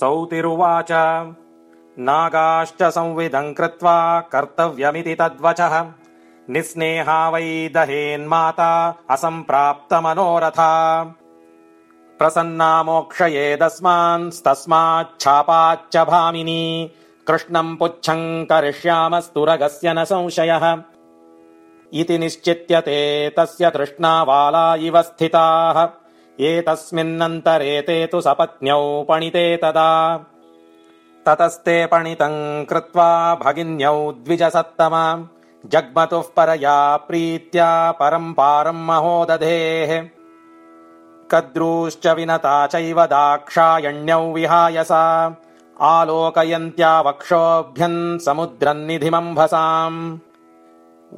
सौतिरुवाच नागाश्च संविदम् कृत्वा कर्तव्यमिति तद्वचः। निःस्नेहा वै दहेन्माता असम्प्राप्तमनोरथा। प्रसन्ना मोक्षयेदस्मांस्तस्माच्छापाच्च भामिनी। कृष्णम् पुच्छम् करिष्यामस्तुरगस्य न संशयः। इति निश्चित्यते तस्य तृष्णावाला इव स्थिताः एतस्मिन्नन्तरे ते तु सपत्न्यौ पणिते तदा। ततस्ते पणितम् कृत्वा भगिन्यौ द्विजसत्तम। जग्मतुः परया प्रीत्या परम् पारम् महोदधेः। कद्रूश्च विनता चैव दाक्षायण्यौ विहाय सा। आलोकयन्त्या वक्षोऽभ्यम् समुद्रन्निधिमम्भसाम्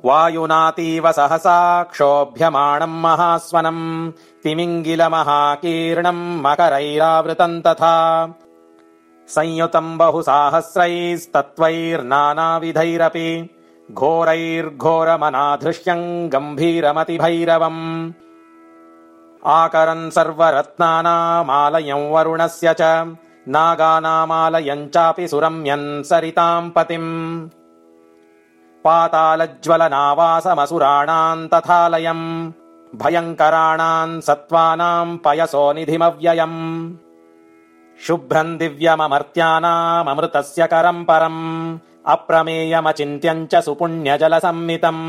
वायुनातीव सहसा क्षोभ्यमाणम् महास्वनम् तिमिङ्गिलमहाकीर्णम् मकरैरावृतम् तथा। संयुतम् बहुसाहस्रैस्तत्त्वैर्नानाविधैरपि घोरैर्घोरमनाधृश्यम् गम्भीरमतिभैरवम्। आकरन् सर्वरत्नानामालयम् वरुणस्य च नागानामालयम् चापि सुरम्यन् सरिताम् पतिम् पातालज्ज्वलनावासमसुराणाम् तथालयम् भयङ्कराणाम् सत्त्वानाम् पयसो निधिमव्ययम्। शुभ्रम् दिव्यममर्त्यानाममृतस्य करम् परम् अप्रमेयमचिन्त्यम् च सुपुण्यजलसम्मितम्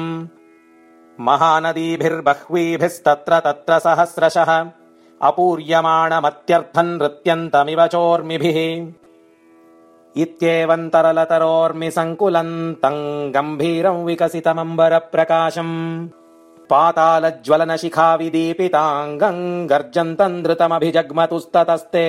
महानदीभिर्बह्वीभिस्तत्र तत्र सहस्रशः अपूर्यमाणमत्यर्थम् नृत्यन्तमिव चोर्मिभिः इत्येवम् तरलतरोर्मि सङ्कुलम् तम् गम्भीरम् विकसितमम्बरप्रकाशम्। पातालज्ज्वलनशिखा विदीपिताङ्गम् गर्जन्तम् धृतमभिजग्मतुस्ततस्ते